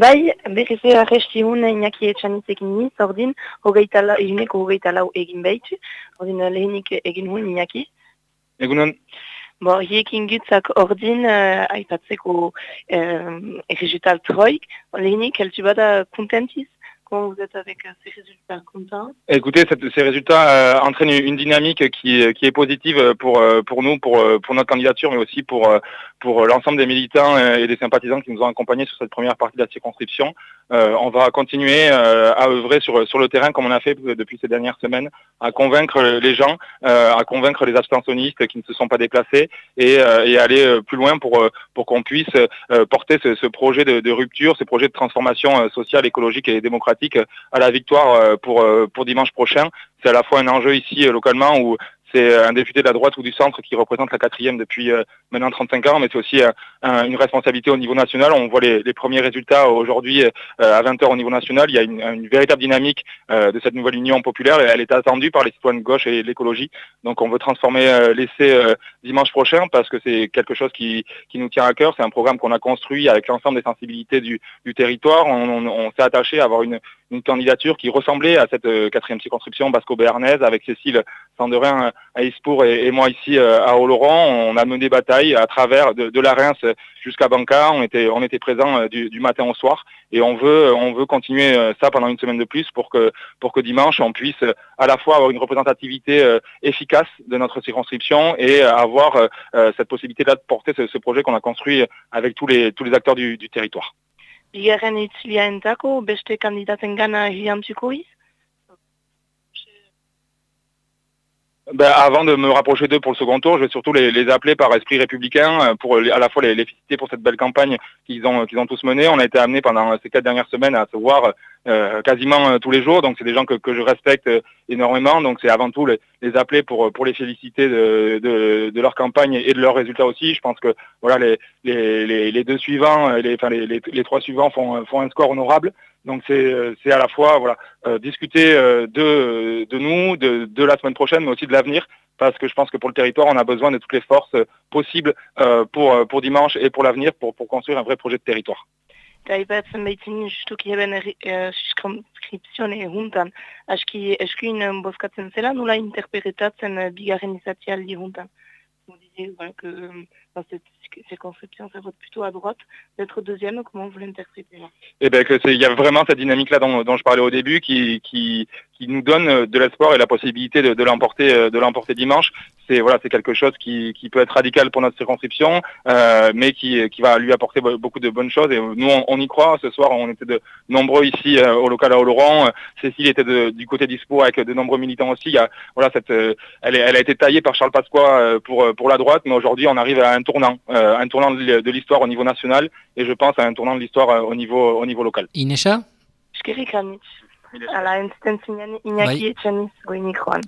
Bai, berriz arresti hun inaki etxanitzekin niz, ordin, hogeita lau, eguneko hogeita lau egin behitu, ordin lehenik egin hun inaki. Egunon? Bo, hiekin gutzak ordin, uh, aipatzeko uh, errezutal troik, lehenik, heltu bada kontentiz, Vous êtes avec ces résultats? Contents Écoutez, ces résultats euh, entraînent une dynamique qui, qui, est positive pour, euh, nous, pour, euh, notre candidature, mais aussi pour, l'ensemble des militants et des sympathisants qui nous ont accompagnés sur cette première partie de la circonscription. on va continuer à œuvrer sur, le terrain comme on a fait depuis ces dernières semaines, à convaincre les gens, à convaincre les abstentionnistes qui ne se sont pas déplacés et, aller plus loin pour, qu'on puisse porter ce, projet de, rupture, ce projet de transformation sociale, écologique et démocratique à la victoire euh, pour, euh, pour dimanche prochain. C'est à la fois un enjeu ici euh, localement où c'est un député de la droite ou du centre qui représente la quatrième depuis maintenant 35 ans, mais c'est aussi une responsabilité au niveau national. On voit les, premiers résultats aujourd'hui à 20h au niveau national. Il y a une, véritable dynamique de cette nouvelle union populaire et elle est attendue par les citoyens de gauche et l'écologie. Donc on veut transformer l'essai dimanche prochain parce que c'est quelque chose qui, nous tient à cœur. C'est un programme qu'on a construit avec l'ensemble des sensibilités du, du territoire. On, on s'est attaché à avoir une, une candidature qui ressemblait à cette euh, quatrième circonscription basco-béarnaise avec Cécile Sanderin euh, à Ispour et, moi ici euh, à Oloron. On a mené bataille à travers de, la Reims jusqu'à Banca. On était, on était présent du, matin au soir et on veut, on veut continuer ça pendant une semaine de plus pour que, pour que dimanche on puisse à la fois avoir une représentativité efficace de notre circonscription et avoir cette possibilité-là de porter ce, projet qu'on a construit avec tous les, tous les acteurs du territoire. Ben, avant de me rapprocher d'eux pour le second tour, je vais surtout les, appeler par esprit républicain euh, pour à la fois les, féliciter pour cette belle campagne qu'ils ont, qu'ils ont tous menée. On a été amenés pendant ces quatre dernières semaines à se voir euh, quasiment euh, tous les jours, donc c'est des gens que, je respecte énormément. Donc c'est avant tout les, appeler pour, les féliciter de, leur campagne et de leurs résultats aussi. Je pense que voilà les, deux suivants, les, enfin, les, trois suivants font, un score honorable. Donc c'est à la fois voilà euh, discuter euh, de, nous, de, la semaine prochaine, mais aussi de l'avenir, parce que je pense que pour le territoire, on a besoin de toutes les forces euh, possibles pour, dimanche et pour l'avenir, pour construire un vrai projet de territoire. Aipatzen baitzin justuki eben suskripzione juntan. Aski eskuin bozkatzen zela, nula interpretatzen bigarren izatialdi juntan. Que dans cette circonscription, ça vote plutôt à droite. D'être deuxième, comment vous l'interprétez Eh bien, il y a vraiment cette dynamique-là dont, dont, je parlais au début qui, qui, qui nous donne de l'espoir et la possibilité de, de l'emporter dimanche. C'est voilà, quelque chose qui, qui peut être radical pour notre circonscription, euh, mais qui, qui va lui apporter beaucoup de bonnes choses. Et nous, on, y croit. Ce soir, on était de nombreux ici euh, au local à Oloron. Cécile était de, du côté d'Ispo avec de nombreux militants aussi. Voilà, cette, euh, elle, elle a été taillée par Charles Pasqua euh, pour, pour la droite, mais aujourd'hui, on arrive à un tournant. Euh, un tournant de l'histoire au niveau national et je pense à un tournant de l'histoire euh, au niveau, au niveau local. Inesha? Ala entzuten zinen Iñaki etxaniz goinik joan.